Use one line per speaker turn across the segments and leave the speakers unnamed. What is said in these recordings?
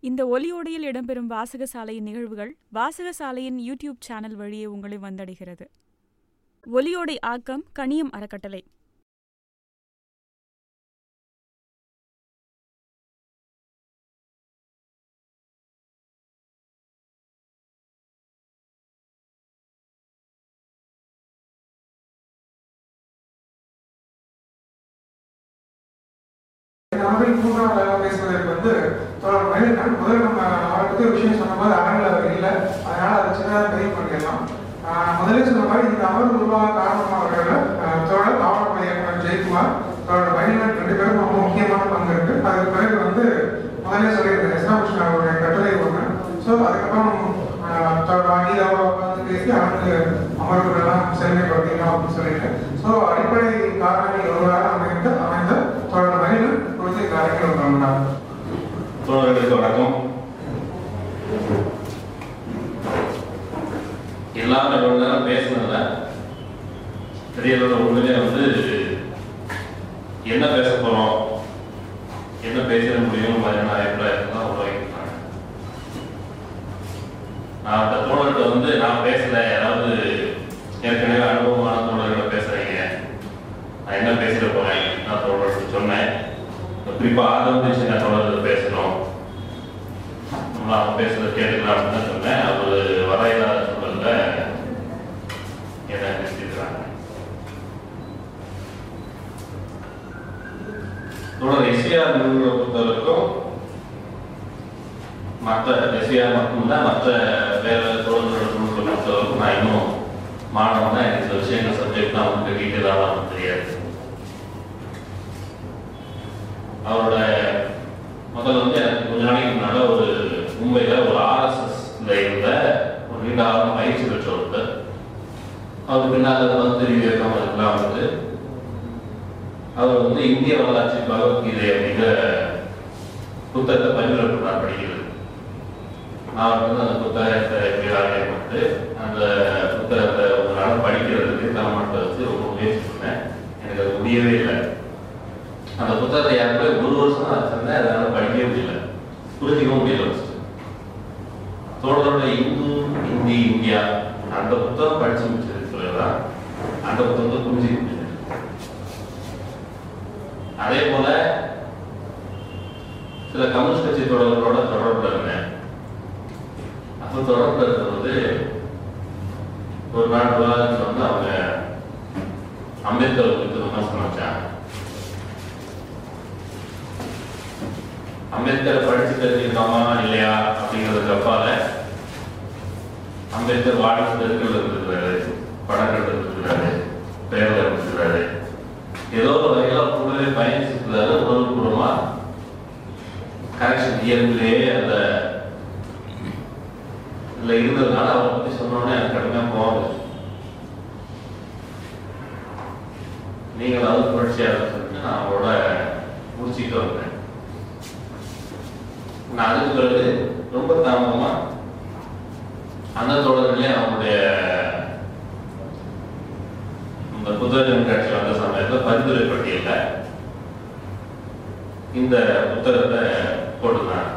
இந்த ஒலியோடையில் இடம்பெறும் வாசகசாலையின் நிகழ்வுகள் வாசகசாலையின் யூடியூப் சேனல் வழியே உங்களை வந்தடைகிறது. ஒலியோடை ஆக்கம் கணியம் அறக்கட்டளை.
அவருக்கு ஒரு விஷயம் சொன்ன மாதிரி அரங்கில் அவர் இல்லை அதனால அதை சின்னதாக பதிவு பண்ணிடலாம். முதலே சொன்ன மாதிரி இந்த அமர்வு உருவாக காரணமாக அவர்கள் தோழர் மாவட்ட இயக்குனர் ஜெயக்குமார் தோழர் மணிநாத் ரெண்டு பேரும் ரொம்ப முக்கியமான பங்கு இருக்கு. அதுக்கு பிறகு வந்து முதலே சொல்லியிருந்தேன் எஸ்டாபிஷ் அவருடைய கட்டுரை ஒன்று ஸோ அதுக்கப்புறம் ஆஹ் தோழர் வாங்கிதாவை உட்காந்து பேசி அவனுக்கு அமர்வுகளெல்லாம் செழுமைப்படுத்திக்கலாம் அப்படின்னு சொல்லிட்டு ஸோ அடிப்படை காரணங்கள் ஒருவராக அமைந்த அமைந்த தோழர் மணிநாத் குறித்து இந்த அரங்கில் வந்தார்
தோழர்களுக்கு வணக்கம் எல்லாரும் இவ்வளவு நேரம் பேசுனதுல பெரியவர்கள் உண்மையிலே வந்து என்ன பேச போறோம் என்ன பேசிட முடியும் மாதிரியான அபிப்பிராயத்தை தான் உருவாக்கிட்டாங்க நான் அந்த தோழர்கிட்ட வந்து நான் பேசல யாராவது ஏற்கனவே அனுபவமான தோழர்களை பேசுறீங்க நான் என்ன பேசிட போறேன் நான் தோழர்களுக்கு சொன்னேன் குறிப்பா ஆதரவு சின்ன தோழர்கள் பேசணும் நம்ம அவன் பேசுறத கேட்டுக்கலாம் அப்படின்னு தான் சொன்னேன். அவர் வர இல்லாத சூழல்ல என்ன நிறுத்திக்கிறாங்க தோழர் எஸ்ஆர் நிறுவனத்தை பொறுத்தவரைக்கும் மற்ற எஸ்ஆர் மட்டும்தான் மற்ற வேற தோழர்களோட நூல்களை பொறுத்தவரைக்கும் நான் இன்னும் மாணவனா எனக்கு சில விஷயங்கள் சப்ஜெக்ட்லாம் வந்து டீட்டெயிலாக நமக்கு தெரியாது. அவரோட முதல்ல வந்து எனக்கு கொஞ்ச நாளைக்கு முன்னால ஒரு மும்பையில் ஒரு ஆர்எஸ்எஸ்ல இருந்த ஒரு பயிற்சி பெற்ற ஒருத்தர் அவர் பின்னால் வந்து விவேகம் அதுக்கெல்லாம் வந்து அவர் வந்து இந்திய வரலாற்று பகவத்கீதை அப்படிங்கிற புத்தகத்தை பரிந்துரைப்பட்டார் படிக்கிறது. நான் வந்து அந்த புத்தகத்தை எப்படி ஆரம்பித்து அந்த புத்தகத்தை ஒரு நாள் படிக்கிறதுக்கு தமிழ்நாட்டை வச்சு ரொம்ப முயற்சி பண்ணேன் எனக்கு அது முடியவே இல்லை. அந்த புத்தகத்தை யாருமே ஒரு வருஷம் நான் வச்சிருந்தேன். அதனால படிக்கவே முடியல. புரிஞ்சிக்கவும் முடியல. இந்தியா அந்த புத்தகம் படிச்சு முடிச்சிருக்கிறதா அந்த புத்தகத்தை புரிஞ்சிக்க முடியல அதே போல சில கம்யூனிஸ்ட் கட்சி தொடர்களோட தொடர்புல இருந்தேன். அப்போ தொடர்புல இருக்கும்போது ஒரு நாள் வந்து அவங்க அம்பேத்கர் குறித்து விமர்சனம் வச்சாங்க. அம்பேத்கரை படிச்சு தெரிஞ்சுக்கிட்டோமா இல்லையா அப்படிங்கிறதுக்கு தப்பால அம்பேத்கர் வாழ்க்கை தெருக்கள் இருக்கிறாரு படங்கள் இருக்கிறாரு பெயர்கள் இருக்கிறாரு ஏதோ ஒரு வகையில் கூடவே பயணிச்சிருக்கிறாரு உணர்வுபூர்வமா கனெக்ஷன் இயல்பிலேயே அந்த இதுல இருந்ததுனால அவரை பத்தி சொன்னோடனே எனக்கு கடுமையா போகுது நீங்கள் அது புரட்சியாளர் சொல்லிட்டு நான் அவரோட முடிச்சுக்கிட்டு வந்தேன் நான் அதுக்கு பிறகு ரொம்ப தாமதமா அந்த தோழர்களே அவங்களுடைய இந்த புத்தகம் காட்சி வந்த சமயத்தில் பரிந்துரை பட்டியல இந்த புத்தகத்தை போட்டுதான்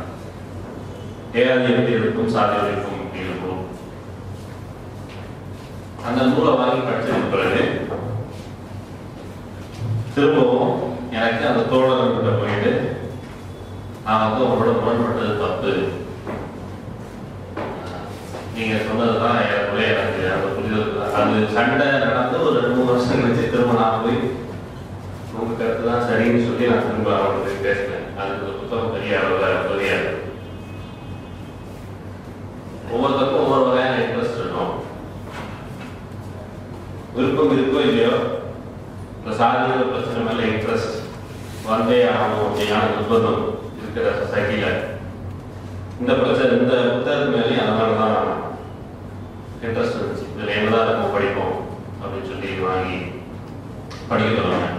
ஏஆதி எப்படி இருக்கும் சாதி இருக்கும். இப்படி இருக்கும் அந்த நூலை வாங்கி படிச்சதுக்கு பிறகு திரும்பவும் எனக்கு அந்த தோழர்கிட்ட போயிட்டு நான் வந்து உங்களோட முரண்பட்டது தப்பு. நீங்க சொன்னதுதான் எனக்குள்ளே எனக்கு அந்த புரிதல் அது சண்டை நடந்து ஒரு ரெண்டு மூணு வருஷம் கழிச்சு திரும்ப நான் போய் உங்க கருத்து தான் சரின்னு சொல்லி நான் திரும்ப அவங்களுக்கு பேசினேன் அதுக்கு புத்தகம் பெரிய அளவில் உதவியாது ஒவ்வொருத்தருக்கும் ஒவ்வொரு வகையான இன்ட்ரெஸ்ட் இருக்கும் விருப்பம் இருக்கோ இல்லையோ இந்த சாதிய பிரச்சனை மேல இன்ட்ரெஸ்ட் வந்தே ஆகணும் அப்படியான நிர்பந்தம் இருக்கிற சொசைட்டில இந்த பிரச்சனை இந்த படிக்க சொல்லுவாங்க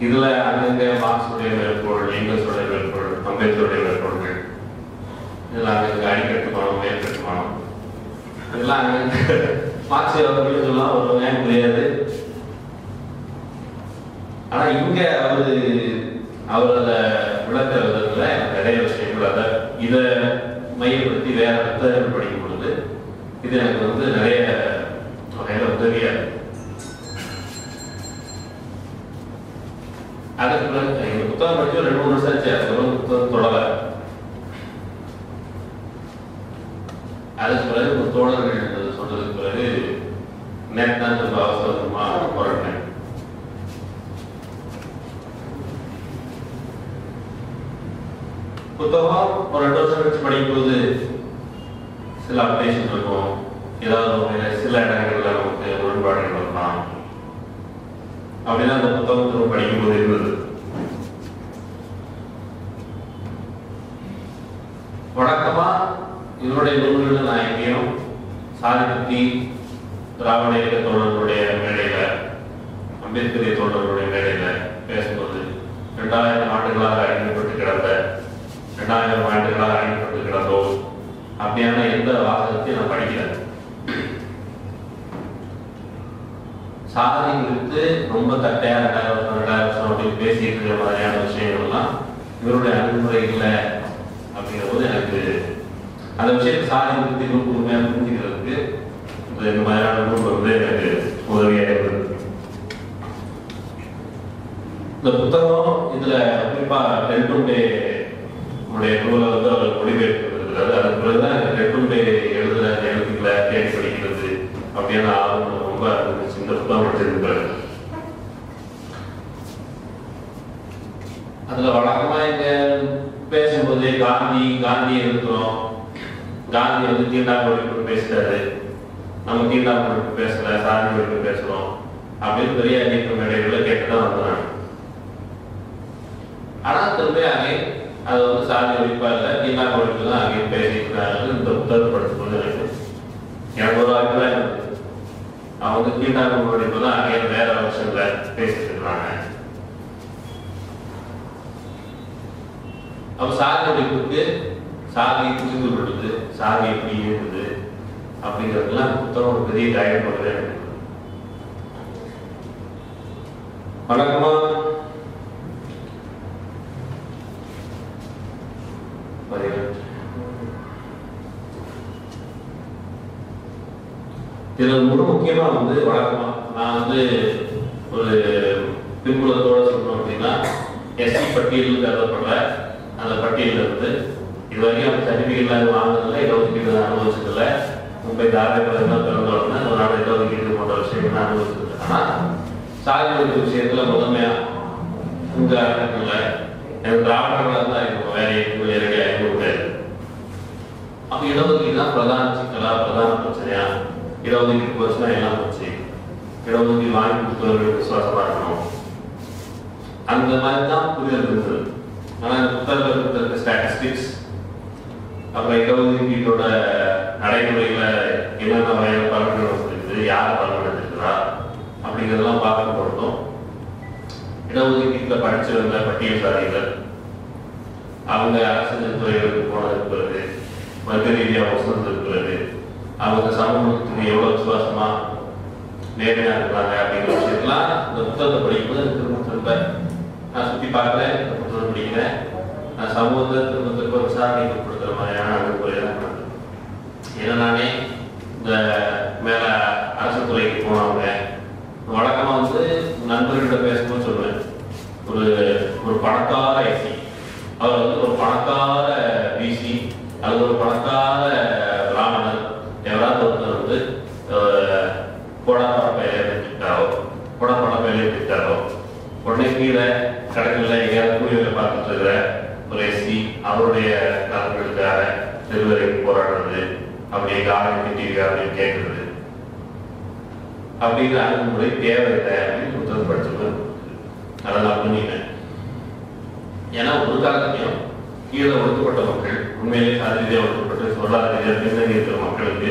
இதுல அந்தந்த மார்க்ஸுடைய மேற்கோள் எங்கல்ஸுடைய மேற்கோள் அம்பேத்கருடைய மேற்கோள்கள். இதெல்லாம் அங்கே அடிக்கட்டு பணம் மேற்கட்டு பணம் இதெல்லாம் அங்கே மார்க்ஸ் அவர்கள் சொல்லலாம் முடியாது ஆனா இங்க அவரு அவர் அதை விளக்குறதுல எனக்கு நிறைய விஷயங்கள் அதை இதை மையப்படுத்தி வேற அர்த்தங்கள் படிக்கும் பொழுது இது எனக்கு வந்து நிறைய உதவியா இருக்கு அதுக்கு பிறகு எங்க புத்தகம் படிச்சு ரெண்டு மூணு வருஷம் ஆச்சு. அதுக்கப்புறம் புத்தகம் தொடர அதுக்கு பிறகு ஒரு தோழர்கள் சொல்றதுக்கு பிறகு நேற்று தான் அவசரமா புறப்பட்டேன் புத்தகம் ஒரு ரெண்டு வருஷம் கழிச்சு படிக்கும்போது சில அப்டேஷன் இருக்கும் ஏதாவது ஒரு வகையில சில இடங்கள்ல நமக்கு முரண்பாடுகள் வரலாம் அப்படின்னா அந்த புத்தகம் திரும்ப படிக்கும்போது இருந்தது வழக்கமா இவருடைய நூல்கள் நான் எங்கேயும் சாதி பத்தி திராவிட இயக்க தோழர்களுடைய மேடையில அம்பேத்கரிய தோழர்களுடைய மேடையில பேசும்போது ரெண்டாயிரம் ஆண்டுகளாக அடிமைப்பட்டு கிடந்த ரெண்டாயிரம் ஆண்டுகளாக அடிமைப்பட்டு கிடந்தோம் என்ற வாசகத்தை நான் படிக்கிறேன். சாதி குறித்து ரொம்ப தட்டையா ரெண்டாயிரம் வருஷம் ரெண்டாயிரம் வருஷம் அப்படின்னு பேசிட்டு இருக்கிற மாதிரியான விஷயங்கள்லாம் இவருடைய அணுகுமுறை இல்லை அப்படிங்கிற போது எனக்கு அந்த விஷயத்தை சாதி குறித்து ரொம்ப உண்மையாக புரிஞ்சுக்கிறதுக்கு இந்த மாதிரியான நூல் வந்து எனக்கு உதவியாக இருந்தது இந்த புத்தகம் இதுல குறிப்பா ரெண்டுண்டே உடைய நூலை வந்து அவர் மொழிபெயர்க்கிறது அதுக்கு பிறகுதான் எனக்கு ரெண்டுண்டே எழுதுற அந்த எழுத்துக்களை தேடி படிக்கிறது அப்படின்னு ஆர்வம் ரொம்ப இருந்துச்சு இந்த புத்தகம் படிச்சதுக்கு பிறகு அதுல வழக்கமா இங்க பேசும்போது காந்தி காந்தி இருக்கிறோம் காந்தி வந்து தீண்டாமொழி குறித்து பேசுறாரு. நம்ம தீண்டாமொழி குறித்து பேசல சாதி குறித்து பேசுறோம். அப்படின்னு பெரிய அறிவிப்பு மேடைகளை கேட்டுதான் வந்தாங்க ஆனா திரும்ப அங்கே அது வந்து சாதி ஒழிப்பா இல்லை தீண்டாம தான் அங்கே பேசிக்கிறாங்க இந்த புத்தகம் படிச்சுக்கொண்டு எனக்கு எனக்கு ஒரு அபிப்பிராயம் அவங்க வந்து தீண்டாம ஒழிப்பு தான் அங்கே வேற வருஷத்துல பேசிட்டு இருக்கிறாங்க அப்ப சாதி ஒழிப்புக்கு சாதி புரிந்து கொள்வது சாதி எப்படி இருக்குது அப்படிங்கிறதுலாம் புத்தகம் ஒரு பெரிய கைடு பண்ணுறது எனக்கு வழக்கமா பதினெட்டு. மிக முக்கியமா வந்து வழக்கமா நான் வந்து ஒரு பின்புலத்தோட சொல்லணும் அப்படின்னா எஸ்சி பட்டியல் கருதப்படுற அந்த பட்டியலில் இருந்து இது வரைக்கும் அந்த சர்டிஃபிகேட்லாம் வாங்கினதில்ல இடஒதுக்கீடு அனுபவிச்சதில்ல. மும்பை தாராள தான் பிறந்த உடனே ஒரு நாள் இடஒதுக்கீடு போன்ற விஷயம் அனுபவிச்சதில்லை. ஆனால் சாதி ஒழிப்பு விஷயத்துல முதன்மையா உங்க அரங்கத்துல திராவிடர்களாக தான் இருக்கும் வேற எதுவும் நேரடியாக இருக்க முடியாது அப்ப இடஒதுக்கீடு தான் பிரதான சிக்கலா பிரதான பிரச்சனையா இடஒதுக்கீடு போச்சுன்னா எல்லாம் போச்சு இடஒதுக்கீடு வாங்கி கொடுத்தவர்கள் விசுவாசமா இருக்கணும் அந்த மாதிரி தான் புரிதல் இருந்தது ஆனா இந்த புத்தகத்தில் இருக்க ஸ்டாட்டிஸ்டிக்ஸ் அப்புறம் இடஒதுக்கீட்டோட நடைமுறையில் என்னென்ன வகையான பலன்கள் இருக்குது யார் பலன் எடுத்துக்கிறா அப்படிங்கிறதெல்லாம் பார்க்க பொறுத்தும் இடஒதுக்கீட்டில் படிச்சிருந்த வந்த பட்டியல் சாதிகள் அவங்க அரசு துறைகளுக்கு போனது இருக்கிறது வர்க்க ரீதியாக வசந்ததுக்கு இருக்கிறது அவங்க சமூகத்துக்கு எவ்வளவு விசுவாசமா நேர்மையா இருக்கிறாங்க அப்படிங்கிற விஷயத்தெல்லாம் இந்த புத்தகத்தை படிக்கும்போது திரும்ப திரும்ப நான் சுத்தி பார்க்கிறேன் இந்த புத்தகத்தை படிக்கிறேன் நான் சமூகத்தை திரும்ப திரும்ப விசாரணைக்கு கொடுக்குற மாதிரியான அணுகுமுறை தான் ஏன்னா நானே இந்த மேல அரசு துறைக்கு போனவங்க. வழக்கமா வந்து நண்பர்கிட்ட பேசும்போது சொல்லுவேன். ஒரு ஒரு பணக்கார எஸ்சி. அவர் வந்து ஒரு பணக்கார பிசி அல்லது ஒரு பணக்கார பிராமணர் எவராவது ஒருத்தர் வந்து கொடப்பட பணப்பையில எடுத்துக்கிட்டாரோ கொடப்பட பணப்பையில எடுத்துக்கிட்டாரோ உடனே கீழே கடைகளில் எங்கேயாவது கூலி வேலை பார்த்துட்டு இருக்கிற ஒரு எஸ்சி அவருடைய நலன்களுக்காக தெருவரைக்கு போராடுறது அப்படியே காரணம் திட்டிருக்க அப்படின்னு கேட்கறது. அப்படிங்கிற அணுகுமுறை தேவையில்லை அப்படின்னு அதை நான் பண்ணிட்டேன் ஏன்னா ஒரு காலத்தையும் கீழே ஒடுக்கப்பட்ட மக்கள் உண்மையிலே சாதி ஒடுக்கப்பட்டு பொருளாதார ரீதியாக பின்னணி இருக்கிற மக்களுக்கு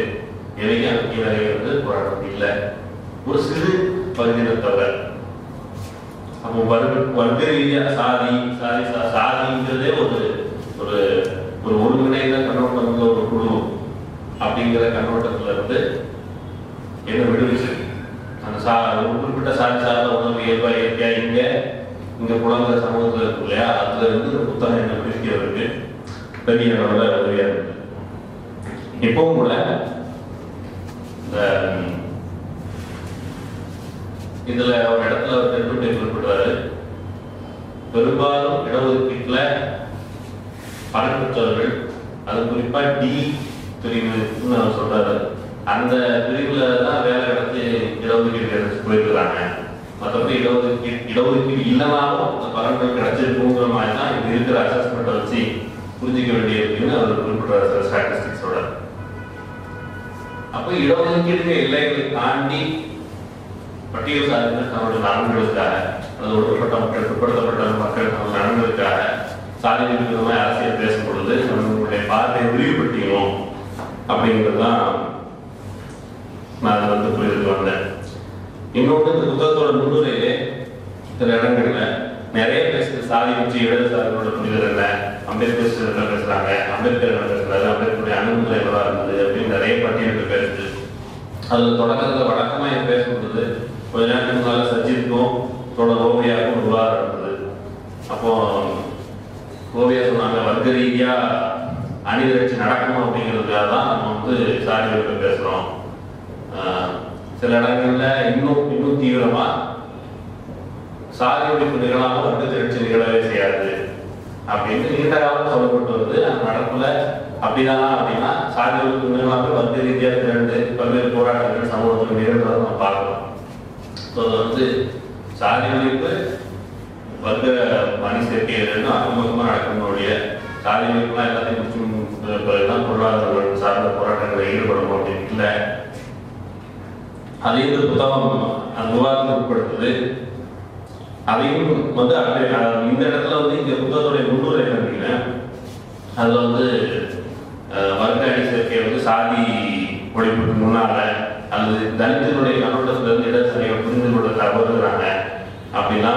எதையும் அந்த கீழே வந்து போராடுறது இல்லை. ஒரு சிறு பகுதியினர் தவிர அப்போ வர்க்க வர்க்க ரீதியாக சாதி சாதி சாதிங்கிறதே ஒரு ஒரு ஒருங்கிணைந்த கண்ணோட்டம் உள்ள ஒரு குழு அப்படிங்கிற கண்ணோட்டத்துல இருந்து என்ன விடுவிச்சு அந்த சா ஒரு குறிப்பிட்ட சாதி சார்ந்த உணவு இயல்பா இயற்கையா இங்க இங்க புலங்கிற சமூகத்துல இருக்கு இல்லையா அதுல இருந்து இந்த புத்தகம் என்ன விடுவிக்கிறதுக்கு பெரிய அளவில் உதவியா இருக்கு இப்பவும் கூட இந்த இதுல ஒரு இடத்துல ஒரு ரெண்டு குறிப்பிடுவாரு பெரும்பாலும் இடஒதுக்கீட்டுல பணப்பெற்றவர்கள் அது குறிப்பா டி பிரிவுன்னு அவர் சொல்றாரு. அந்த பிரிவுல தான் வேலை இடத்து இடஒதுக்கீடு கிடைச்சு போயிருக்கிறாங்க மற்றபடி இடஒதுக்கீடு இடஒதுக்கீடு இல்லைனாலும் அந்த பலன்கள் கிடைச்சிருக்குங்கிற மாதிரி தான் இது இருக்கிற அசஸ்மெண்ட்டை வச்சு புரிஞ்சிக்க வேண்டியிருக்குன்னு அவர் குறிப்பிடுறாரு ஸ்டாட்டிஸ்டிக்ஸோட அப்போ இடஒதுக்கீடு எல்லைகளை தாண்டி பட்டியல் சாதியினர் தங்களுடைய நலன்களுக்காக அல்லது ஒடுக்கப்பட்ட மக்கள் பிற்படுத்தப்பட்ட மக்கள் தங்கள் நலன்களுக்காக சாதி விதமாக அரசியல் பேசும் பொழுது நம்மளுடைய பார்வையை விரிவுபடுத்திக்கணும் அப்படிங்கிறது தான் நான் அதை வந்து புரிந்து வந்தேன் இன்னொன்று இந்த புத்தகத்தோட முன்னுரையிலே சில இடங்கள்ல நிறைய பேசுது சாதி வச்சு இடதுசாரிகளோட புரிதல் என்ன அம்பேத்கர் என்ன பேசுறாங்க. அம்பேத்கர் என்ன பேசுறாரு? அம்பேத்கருடைய அணுகுமுறை எவ்வளவு இருந்தது அப்படின்னு நிறைய பட்டியல்கள் பேசுது. அதுல தொடக்கத்துல வழக்கமா என் பேசும்போது கொஞ்ச நேரத்துக்கு முன்னால சஜித்துக்கும் தோட ஓவியாவுக்கும் ஒரு விவாதம் இருந்தது அப்போ ஓவியா சொன்னாங்க வர்க்க ரீதியா அணிதிரட்சி நடக்கணும் அப்படிங்கிறதுக்காக தான் நம்ம வந்து சாதி பேசுறோம். சில இடங்கள்ல இன்னும் இன்னும் தீவிரமா சாதி ஒழிப்பு நிகழாமல் வர்க்க திரட்சி நிகழவே செய்யாது. அப்படின்னு நீண்ட காலம் சொல்லப்பட்டு வருது. அந்த நடப்புல அப்படிதானா அப்படின்னா சாதி ஒழிப்பு நிகழாமல் வர்க்க ரீதியா திரண்டு பல்வேறு போராட்டங்கள் சமூகத்தில் நிகழ்றதை நம்ம பார்க்கலாம் ஸோ அது வந்து சாதி ஒழிப்பு வர்க்க மணி சேர்க்கை ரெண்டும் அகமுகமாக நடக்கக்கூடிய சாதி ஒழிப்புலாம் எல்லாத்தையும் முடிச்சு பிறகுதான் பொருளாதார சார்ந்த போராட்டங்களில் ஈடுபடணும் அப்படின்னு இல்லை. அதே இந்த புத்தகம் அந்த விவாதத்தை உட்படுத்துது. அதையும் வந்து இந்த இடத்துல வந்து இந்த புத்தகத்துடைய முன்னுரை நினைக்கிறேன் அதுல வந்து அஹ், வர்க்க அணி சேர்க்கை வந்து சாதி ஒழிப்புக்கு முன்னால அல்லது தலித்தினுடைய கண்ணோட்டத்துல இருந்து இடதுசாரியை புரிந்து கொள்ள தவறுகிறாங்க அப்படின்னா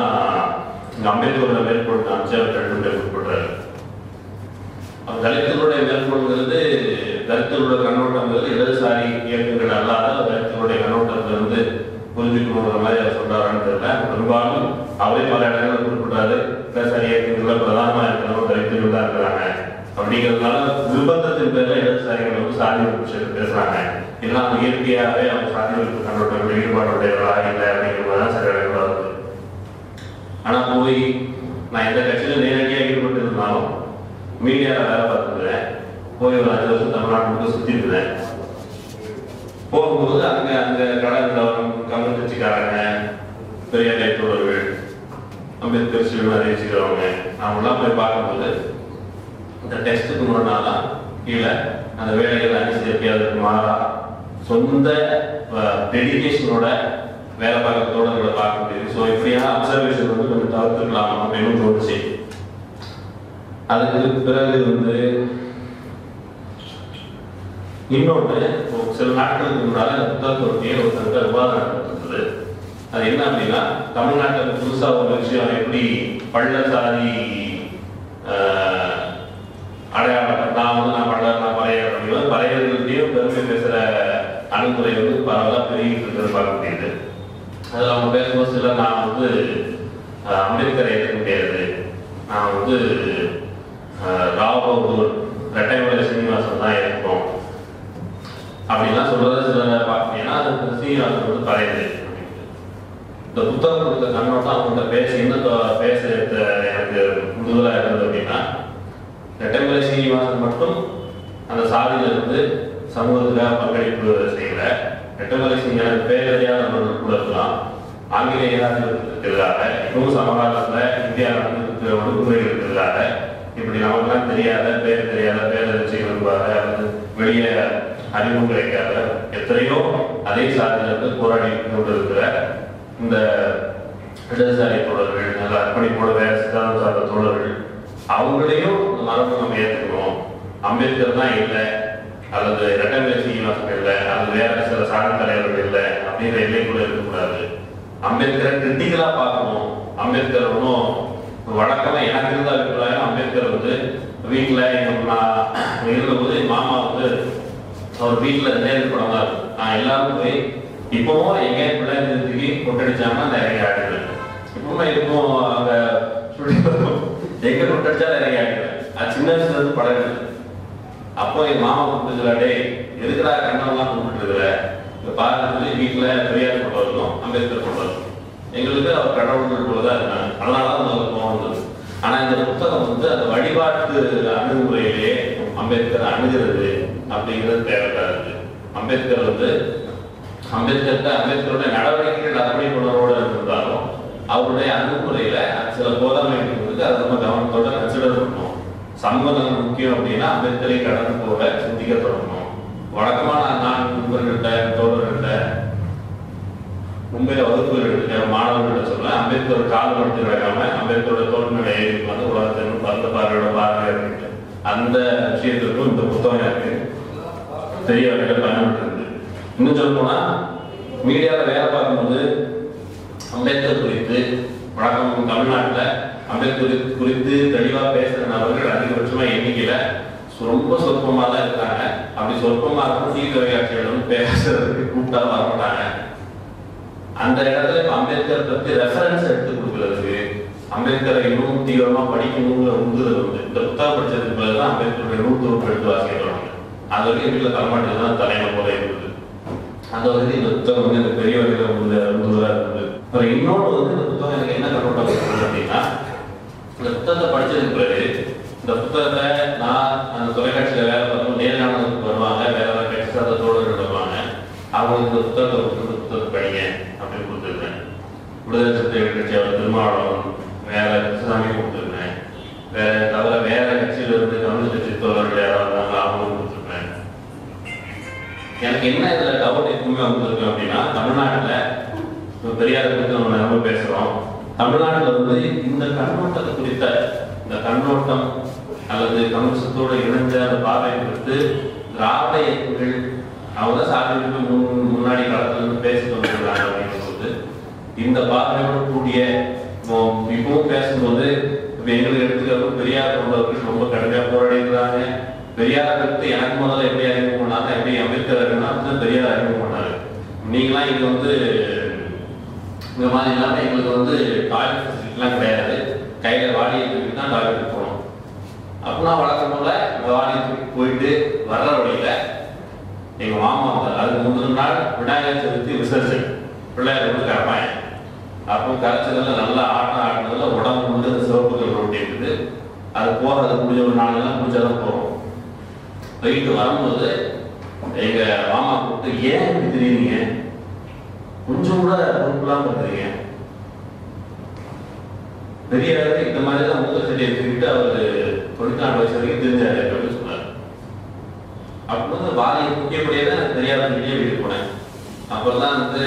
இங்க அம்பேத்கரோட மேற்கோள் காமிச்சு அவர் ரெண்டு குறிப்பிடுறாரு அப்ப தலித்துகளுடைய மேற்கோள்ங்கிறது தலித்துகளோட கண்ணோட்டங்கிறது இடதுசாரி இயக்கங்கள் அல்லாத தலித்துகளுடைய கண்ணோட்டத்துல இருந்து புரிஞ்சுக்கணுங்கிற மாதிரி அவர் சொல்றாருன்னு தெரியல பெரும்பாலும் அவரே பல இடங்களில் குறிப்பிட்டாரு இடதுசாரி இயக்கங்கள்ல பிரதானமா இருக்கிறவங்க தலித்துகள் தான் இருக்கிறாங்க அப்படிங்கிறதுனால நிர்பந்தத்தின் பேர்ல இடதுசாரிகள் வந்து சாதி ஒழிப்பு விஷயத்தை பேசுறாங்க இல்லைன்னா அவங்க இயற்கையாகவே அவங்க சாதி ஒழிப்பு கண்ணோட்டங்கள் ஈடுபாடுடையவர்களா இல்லை அப்படிங்கிற மாதிரி தான் சில இடங்கள் வருது ஆனா போய் நான் எந்த கட்சியில நேரடியாக ஈடுபட்டு இருந்தாலும் மீடியாவில் வேலை பார்த்துருக்குறேன் போய் ஒரு அஞ்சு வருஷம் தமிழ்நாடு முழுக்க இருந்தேன் போகும்போது அங்கே அங்க கடற்கடவரம் கம்யூனிஸ்ட் கட்சிக்காரங்க பெரிய தோழர்கள் அம்பேத்கர் சிவன் அறிவிச்சுக்கிறவங்க அவங்களாம் போய் பார்க்கும்போது இந்த டெஸ்ட்டுக்கு முன்னாடி கீழே அந்த வேலைகள் அணி அதுக்கு மாறா சொந்த டெடிக்கேஷனோட வேலை பார்க்குற தோழர்களை பார்க்க முடியுது. ஸோ இப்படியான அப்சர்வேஷன் வந்து கொஞ்சம் தவிர்த்துக்கலாம்? அப்படின்னு தோணுச்சு. அதுக்கு பிறகு வந்து இன்னொன்று சில நாட்களுக்கு முன்னால அந்த புத்தகத்தை ஒரு பேர் ஒருத்தருக்கு விவாதம் நடந்துருந்தது அது என்ன அப்படின்னா தமிழ்நாட்டில் புதுசா ஒரு விஷயம் எப்படி பள்ளசாதி ஆஹ், அடையாளம் நான் வந்து நான் பள்ள நான் பழைய அப்படின்னு பறையர்கள்டையும் பெருமை பேசுற அணுகுமுறை வந்து பரவலாக பெருகிட்டு இருக்கிறது பார்க்க முடியுது. அதில் அவங்க பேசும்போது சில நான் வந்து அம்பேத்கரை எடுக்க முடியாது. நான் வந்து ஆஹ், ராவ் பகதூர் ரெட்டைமலை சீனிவாசன் தான் ஏற்போம் அப்படின்லாம் சொல்றத சில பார்த்தீங்கன்னா அது சீனிவாசன் வந்து பறையுது இந்த புத்தகம் கொடுத்த கண்ணோட்டம் அவங்கள்ட்ட பேசி இன்னும் பேச எடுத்த எனக்கு முதலாக இருந்தது அப்படின்னா ரெட்டைமலை சீனிவாசன் மட்டும் அந்த சாதியிலிருந்து சமூகத்துக்காக பங்களிப்பு செய்யல. ரெட்டைமலை சீனிவாசன் நம்ம கூட இருக்கலாம். ஆங்கிலேய ஏகாதிபத்தியத்துக்கு எதிராக இன்னும் சமகாலத்தில் இந்தியா வந்து ஒடுக்குமுறைகளுக்கு எதிராக இப்படி நமக்குலாம் தெரியாத பேர் தெரியாத பேரரசிகளுக்காக அல்லது வெளியே அறிமுகம் கிடைக்காத எத்தனையோ அதே சாதியிலிருந்து போராடி போராடி கொண்டிருக்கிற இந்த இடதுசாரி தோழர்கள் நல்ல அர்ப்பணிப்போட வேற சித்தாந்தம் சார்ந்த தோழர்கள் அவங்களையும் மரபு நம்ம ஏற்றுக்கிறோம் அம்பேத்கர் தான் இல்லை அல்லது இரட்டமலை சீனிவாசன் இல்லை அல்லது வேற சில சாதி தலைவர்கள் இல்லை அப்படிங்கிற எல்லைக்குள்ள இருக்கக்கூடாது. அம்பேத்கரை கிரிட்டிக்கலா பார்க்கணும். அம்பேத்கர் ஒன்றும் வழக்கமா எனக்கு இருந்த அபிப்பிராயம் அம்பேத்கர் வந்து வீட்டில் நான் இருந்தபோது என் மாமா வந்து அவர் வீட்டில் நேரில் படம் தான் இருக்கும். நான் எல்லாரும் போய் இப்பவும் எங்க பிள்ளை நிறுத்தி கொட்டடிச்சாங்கன்னா நிறைய இறங்கி சும்மா இப்பவும் இருக்கும் அங்க எங்க கொட்டடிச்சா நிறைய ஆடிடுவேன். அது சின்ன வயசுல இருந்து படம் அப்போ என் மாமா கூப்பிட்டுக்கிறாடே எதுக்குடா கண்ணெல்லாம் கூப்பிட்டு இருக்கிற? இந்த பாரதத்துல வீட்டுல பெரியார் கொண்டு வரணும் அம்பேத்கர் கொண்டு வரணும் எங்களுக்கு அவர் கடவுள் போலதான் இருக்காங்க அதனால தான் நமக்கு ஆனா இந்த புத்தகம் வந்து அந்த வழிபாட்டு அணுகுமுறையிலேயே அம்பேத்கர் அணுகிறது அப்படிங்கிறது தேவைப்படாது. அம்பேத்கர் வந்து அம்பேத்கர் அம்பேத்கருடைய நடவடிக்கைகள் அர்ப்பணி உணர்வோடு இருந்தாலும் அவருடைய அணுகுமுறையில சில போதனை இருக்கு. அதை நம்ம கவனத்தோட கன்சிடர் பண்ணணும் சமூக நலன் முக்கியம் அப்படின்னா அம்பேத்கரை கடந்து போக சிந்திக்க தொடங்கணும். வழக்கமான நான் நான் நண்பர்கள்ட்ட தோழர்கள்ட்ட மும்பையில வகுப்புகள் எடுத்துக்கிற மாணவர்கள்ட்ட சொல்ல அம்பேத்கர் கால் படுத்து கிடக்காம அம்பேத்கரோட தோல்நிலை வந்து உலகத்தை பந்த பார்வையோட பார்வை அப்படின்ட்டு அந்த விஷயத்திற்கும் இந்த புத்தகம் எனக்கு பெரிய வகையில் பயன்பட்டு இன்னும் சொல்ல போனா மீடியாவில் வேலை பார்க்கும்போது அம்பேத்கர் குறித்து வழக்கம் தமிழ்நாட்டில் அம்பேத்கர் குறித்து தெளிவாக பேசுகிற நபர்கள் அதிகபட்சமாக எண்ணிக்கையில் ரொம்ப சொற்பமாக தான் இருக்காங்க. அப்படி சொற்பமாக இருக்கும் தீ தொலைக்காட்சிகளும் பேசுறதுக்கு கூப்பிட்டா வரமாட்டாங்க அந்த இடத்துல இப்போ அம்பேத்கர் பற்றி ரெஃபரன்ஸ் எடுத்து கொடுக்கறதுக்கு அம்பேத்கரை இன்னும் தீவிரமா படிக்கணுங்கிற உந்துதல் உண்டு. இந்த புத்தகம் படிச்சதுக்கு பிறகு தான் அம்பேத்கருடைய நூற்றுவப்பு எடுத்து வாசிக்கிறாங்க அது வரைக்கும் வீட்டில் தலைமாட்டில் தான் தலைமை போல இருந்தது. அந்த வகையில் இந்த புத்தகம் வந்து எனக்கு பெரிய வகையில் வந்து உந்துதலா இருந்தது அப்புறம் இன்னொன்று வந்து இந்த புத்தகம் எனக்கு என்ன கண்ணோட்டம் அப்படின்னா இந்த புத்தகத்தை படிச்சதுக்கு பிறகு இந்த புத்தகத்தை நான் அந்த தொலைக்காட்சியில் வேலை பார்க்கும் நேர்காணலுக்கு வருவாங்க வேற வேற கட்சி சார்ந்த தோழர்கள் வருவாங்க. அவங்களுக்கு இந்த புத்தகத்தை கொடுத்து இந்த புத்தகத்தை படிங்க அப்படின்னு கொடுத்துருக்கேன். விடுதலை சிறுத்தைகள் கட்சி அவர் திருமாவளவன் வேற கிருஷ்ணசாமி எனக்கு என்ன இதுல டவுட் எப்பவுமே வந்துருக்கு அப்படின்னா தமிழ்நாட்டுல பெரியார் குறித்து நம்ம ரொம்ப பேசுறோம். தமிழ்நாட்டுல வந்து இந்த கண்ணோட்டத்தை குறித்த இந்த கண்ணோட்டம் அல்லது கம்யூனிசத்தோடு இணைஞ்ச அந்த பார்வை குறித்து திராவிட இயக்கங்கள் அவங்க தான் சாதிக்கு முன் முன்னாடி காலத்துல இருந்து பேசிட்டு வந்துருக்காங்க அப்படிங்கும்போது இந்த பார்வையோடு கூடிய இப்பவும் பேசும்போது எங்களுக்கு எடுத்துக்கிறப்ப பெரியார் போன்றவர்கள் ரொம்ப கடுமையா போராடி இருக்கிறாங்க பெரியார் கருத்து எனக்கு முதல்ல எப்படியா நீங்களாம் இங்கே வந்து இந்த மாதிரி இல்லாமல் எங்களுக்கு வந்து டாய்லெட் ஃபெசிலிட்டிலாம் கிடையாது. கையில் வாடியை தூக்கிட்டு தான் டாய்லெட் போகணும். அப்படின்னா வழக்கம் போல இந்த வாடியை தூக்கி போயிட்டு வர்ற வழியில எங்கள் மாமா வந்தார். அதுக்கு முந்தின நாள் விநாயகர் சதுர்த்தி விசர்ஜன் பிள்ளையார் வந்து கரப்பாங்க அப்போ கரைச்சதுல நல்லா ஆட்டம் ஆடினதில் உடம்பு வந்து அந்த சிவப்புகள் ரொட்டி இருக்குது. அது போகிறது முடிஞ்ச ஒரு நாளெல்லாம் முடிஞ்சாலும் போகிறோம் போயிட்டு வரும்போது எங்கள் மாமா கூப்பிட்டு ஏன் இப்படி தெரியுறீங்க கொஞ்சம் கூட பொறுப்புலாம் பண்ணுறீங்க பெரிய இந்த மாதிரி தான் மூத்த செடியை தூக்கிட்டு அவர் தொண்ணூத்தி நாலு வயசு வரைக்கும் தெரிஞ்சாரு அப்படின்னு சொன்னார் அப்போ வந்து வாரியை குட்டியபடியே தான் பெரியார் வீடியோ வீட்டுக்கு போனேன். அப்புறம் தான் வந்து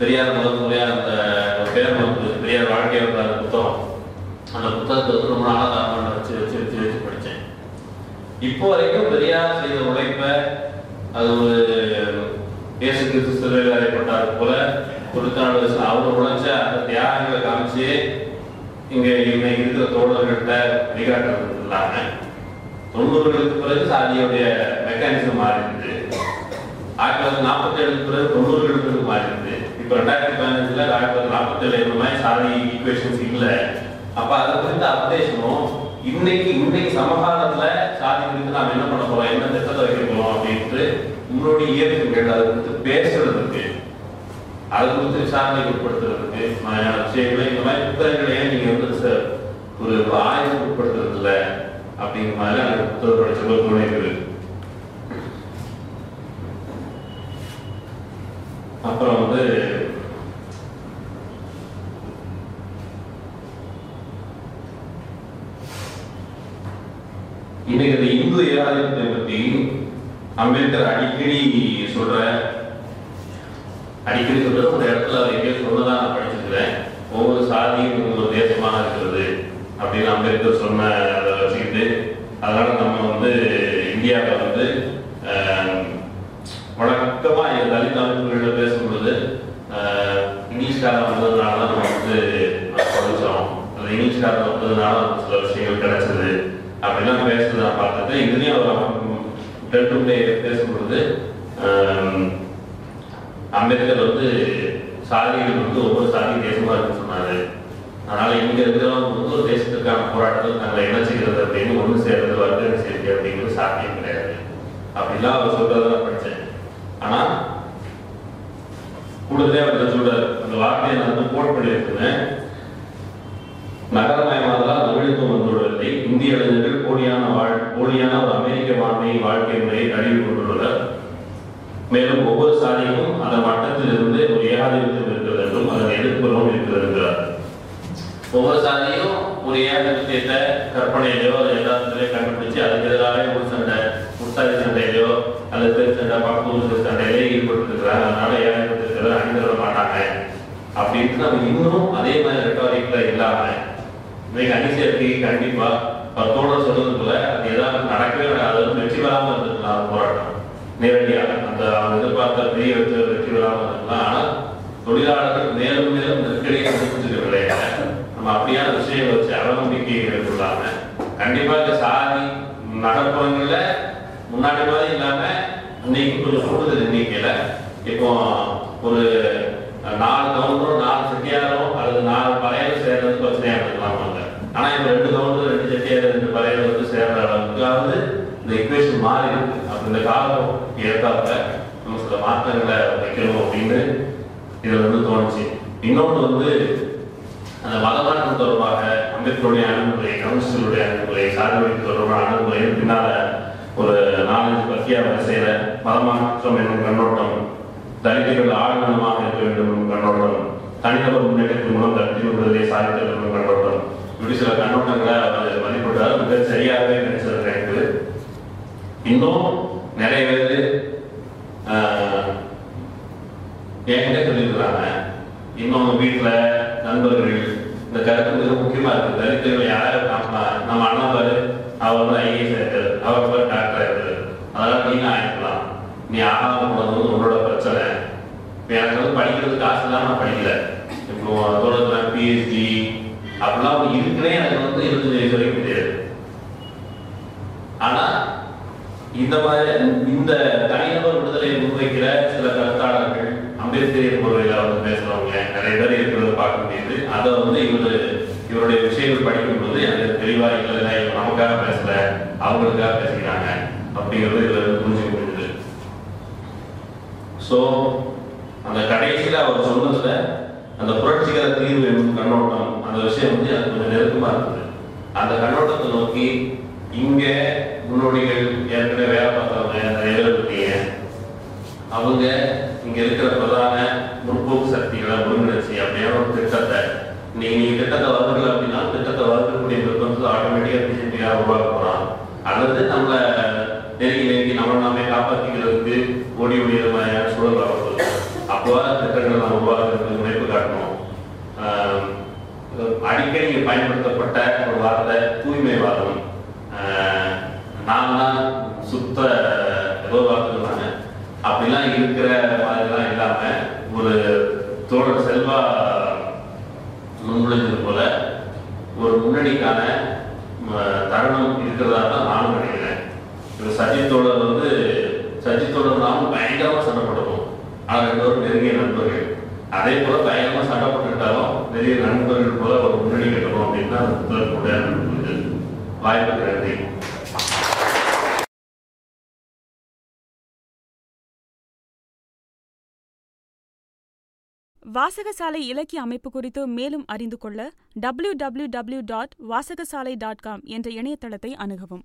பெரியார் முதல் முறையா அந்த பேர் வந்து பெரியார் வாழ்க்கை புத்தகம். அந்த புத்தகத்தை வந்து ரொம்ப நாளாக தாமரை வச்சு வச்சு வச்சு வச்சு படித்தேன் இப்போ வரைக்கும் பெரியார் செய்த உழைப்பை அது ஒரு இயேசு கிறிஸ்து சிலுவையில் அறையப்பட்டார் போல தொண்ணூத்தி நாலு அவர் உழைச்ச அந்த தியாகங்களை காமிச்சு இங்க இன்னைக்கு இருக்கிற தோழர்கள்ட்ட வழிகாட்டுறது இல்லாம தொண்ணூறுகளுக்கு பிறகு சாதியுடைய மெக்கானிசம் மாறிடுது. ஆயிரத்தி தொள்ளாயிரத்தி நாற்பத்தி ஏழுக்கு பிறகு தொண்ணூறுகளுக்கு பிறகு மாறிடுது. இப்போ ரெண்டாயிரத்தி பதினஞ்சுல ஆயிரத்தி தொள்ளாயிரத்தி நாற்பத்தி ஏழு இந்த மாதிரி சாதி ஈக்குவேஷன்ஸ் இல்லை. அப்போ அதை குறித்த அப்டேஷனும் இன்னைக்கு இன்னைக்கு சமகாலத்துல சாதி குறித்து நாம் என்ன பண்ண போறோம்? என்ன திட்டத்தை வைக்க போறோம் அப்படின்ட்டு உங்களுடைய இயற்கை அது குறித்து விசாரணைக்கு உட்படுத்துறதுக்கு விஷயங்களை இந்த மாதிரி புத்தகங்களை ஏன் நீங்க வந்து ஒரு ஒரு ஆய்வுக்கு உட்படுத்துறது இல்லை அப்படிங்கிற மாதிரி அந்த புத்தகம் படிச்ச ஒரு துணை அப்புறம் வந்து இன்னைக்கு இந்த இந்து ஏகாதிபத்தியத்தை பத்தி அம்பேத்கர் அடிக்கடி சொல்ற அடிக்கடி சொல்றது ஒரு இடத்துல அவர் எங்கேயோ சொன்னதான் நான் படிச்சிருக்கிறேன். ஒவ்வொரு சாதியும் ஒவ்வொரு தேசமாக இருக்கிறது. அப்படின்னு அம்பேத்கர் சொன்ன அதை வச்சுக்கிட்டு அதனால நம்ம வந்து இந்தியாவில் வந்து ஆஹ், எங்கள் தலித் அமைப்புகளில் பேசும்பொழுது இங்கிலீஷ்காரன் வந்ததுனால தான் நம்ம வந்து படித்தோம் அந்த இங்கிலீஷ்காரன் வந்ததுனால நமக்கு சில விஷயங்கள் கிடைச்சது. அப்படிலாம் பேசுறது நான் பார்த்துட்டு இதுலேயும் அவர் டே டு டே பேசும்பொழுது அம்பேத்கர் வந்து சாதிகள் வந்து ஒவ்வொரு சாதி தேசமா இருக்குன்னு சொன்னாரு. அதனால இங்க இருக்கிறவங்க வந்து ஒரு தேசத்துக்கான போராட்டத்தில் நாங்கள் என்ன செய்கிறது அப்படின்னு ஒன்று சேர்றது வர்க்க சேர்க்கை அப்படிங்கிறது சாத்தியம் கிடையாது. அப்படிலாம் அவர் சொல்றதை நான் படித்தேன் ஆனா கூடுதலே அவர் சொல்றாரு? அந்த வார்த்தையை நான் வந்து கோட் பண்ணியிருக்கிறேன். நகரமயமாதலால் நவீனத்துவம் வந்துள்ளதில்லை இந்திய இளைஞர்கள் போலியான வாழ் போலியான ஒரு அமெரிக்க வாழ்க்கை வாழ்க்கை முறையை தழுவி கொண்டுள்ளனர். மேலும் ஒவ்வொரு சாதிக்கும் அதன் வட்டத்தில் இருந்து ஒரு ஏகாதிபத்தியம் இருக்கிறது என்றும் அதன் எதிர்ப்புகளும் இருக்கிறது என்கிறார் ஒவ்வொரு சாதியும் ஒரு ஏகாதிபத்தியத்தை கற்பனையிலையோ அது யதார்த்தத்திலே கண்டுபிடிச்சு அதுக்கு எதிராக ஒரு சண்டை முத்தாதி சண்டையிலையோ அல்லது பெரு சண்டை பக்கத்து சண்டையிலே ஈடுபட்டுருக்கிறாங்க அதனால ஏகாதிபத்தியத்தில் அணிந்து வர மாட்டாங்க. அப்படின்ட்டு நம்ம இன்னும் அதே மாதிரி ரெட்டாரிக்ல இல்லாம இன்னைக்கு அணிசேர்க்கை கண்டிப்பா பத்தோட சொல்றதுக்குள்ள அது ஏதாவது நடக்கவே அதாவது வெற்றி பெறாமல் இருந்திருக்கலாம் போராட்டம். நேரடியாக. அந்த அவங்க எதிர்பார்த்த பெரிய வெற்றி வெற்றி விழாமல் இருந்திருக்கலாம் ஆனால் தொழிலாளர்கள் மேலும் மேலும் நெருக்கடியை சந்திச்சிருக்கவில்லை நம்ம அப்படியான விஷயங்களை வச்சு அவநம்பிக்கைகள் இல்லாம கண்டிப்பா இந்த சாதி நகர்ப்புறங்கள்ல முன்னாடி மாதிரி இல்லாம இன்னைக்கு கொஞ்சம் கூடுதல் எண்ணிக்கையில இப்போ ஒரு நாலு கவுண்டரும் நாலு செட்டியாரும் அல்லது நாலு பழையரும் சேர்றது பிரச்சனையா இருக்கலாம் ஆனா இப்ப ரெண்டு கவுண்டர் ரெண்டு செட்டியார் ரெண்டு பழையர் வந்து சேர்ற அளவுக்காவது இந்த இக்குவேஷன் மாறி இருக்கு அப்ப இந்த காலம் ஏற்காப்ப மாற்றங்களை வைக்கணும் அப்படின்னு இதுல வந்து தோணுச்சு. இன்னொன்று வந்து அந்த மதமாற்றம் தொடர்பாக அம்பேத்கருடைய அணுகுமுறை கம்யூனிஸ்டுடைய அணுகுமுறை சாதிவெளி தொடர்பான அணுகுமுறை பின்னால ஒரு நாலஞ்சு பத்தியா வரிசையில மதமாற்றம் என்னும் கண்ணோட்டம் தலித்துகள் ஆழ்மனமாக இருக்க வேண்டும் என்னும் கண்ணோட்டம் தனிநபர் முன்னேற்றத்தின் மூலம் தலித்து விடுதலை சாதித்தல் என்னும் கண்ணோட்டம். இப்படி சில கண்ணோட்டங்களை அவர் மதிப்பிட்டார். மிக சரியாகவே நினைச்சது இன்னும் நிறைய பேர் என்கிட்ட சொல்லியிருக்கிறாங்க. இன்னும் வீட்டுல நண்பர்கள் இந்த கருத்து மிக முக்கியமா இருக்கு தலித்துகள் யாரும் நம்ம நம்ம அண்ணன் அவர் வந்து ஐஏஎஸ் ஆயிட்டாரு அவர் பாரு டாக்டர் ஆயிட்டாரு அதெல்லாம் நீங்க ஆயிருக்கலாம். நீ ஆகாம போனது உன்னோட பிரச்சனை. எனக்கு வந்து படிக்கிறதுக்கு காசு தான் நான் படிக்கல. இப்போ தொடர்ந்து பிஹெச்டி அப்படிலாம் இருக்கிறேன் எனக்கு வந்து இருபத்தஞ்சு வயசு வரைக்கும் தெரியாது. ஆனா இந்த மாதிரி இந்த அம்பேத்கர் முறையில் வந்து பேசுறவங்க நிறைய பேர் இருக்கிறத பார்க்க முடியுது அதை வந்து இவரு இவருடைய விஷயங்கள் படிக்கும்போது போது தெளிவாக தெளிவா இல்லை இவங்க நமக்காக பேசல அவங்களுக்காக பேசுகிறாங்க அப்படிங்கிறது இதுல புரிஞ்சுக்க முடியுது ஸோ அந்த கடைசியில அவர் சொன்னதுல அந்த புரட்சிகர தீர்வு கண்ணோட்டம் அந்த விஷயம் வந்து அது கொஞ்சம் நெருக்கமாக இருக்குது அந்த கண்ணோட்டத்தை நோக்கி இங்க முன்னோடிகள் ஏற்கனவே வேலை பார்த்தவங்க நிறைய பேர் இருக்கீங்க அவங்க இங்க இருக்கிற பிரதான முற்போக்கு சக்திகளை ஒருங்கிணைச்சு அப்படியான ஒரு திட்டத்தை. நீங்க நீங்க திட்டத்தை வளர்க்கல அப்படின்னா திட்டத்தை வளர்க்கக்கூடிய வந்து ஆட்டோமேட்டிக்கா பிஜேபியா உருவாக்க போறான். அல்லது நம்மள நெருங்கி நெருங்கி நம்ம நாமே காப்பாற்றிக்கிறதுக்கு ஓடி ஓடிய மாதிரியான சூழல் வரப்போகுது. அப்போ திட்டங்கள் நம்ம உருவாக்குறதுக்கு முனைப்பு காட்டணும். ஆஹ் அடிக்கடி இங்க பயன்படுத்தப்பட்ட ஒரு வார்த்தை தூய்மைவாதம். ஆஹ் நான்லாம் சுத்த அப்படிலாம் இருக்கிற மாதிரிலாம் இல்லாம ஒரு தோழர் செல்வா முன்மொழிஞ்சது போல ஒரு முன்னணிக்கான தருணம் இருக்கிறதா தான் நானும் நினைக்கிறேன். இப்போ சஜித் தோழர் வந்து சஜித் தோழர் நாமும் பயங்கரமா சண்டை போடுவோம் ஆனால் ரெண்டு பேரும் நெருங்கிய நண்பர்கள். அதே போல பயங்கரமா சண்டை போட்டுக்கிட்டாலும் நிறைய நண்பர்கள் போல ஒரு முன்னணி கட்டணும் அப்படின்னு தான் வாய்ப்பு புத்தகத்துடைய
வாசகசாலை இலக்கிய அமைப்பு குறித்து மேலும் அறிந்து கொள்ள W W W dot Vasagasalai dot com என்ற இணையதளத்தை அணுகவும்.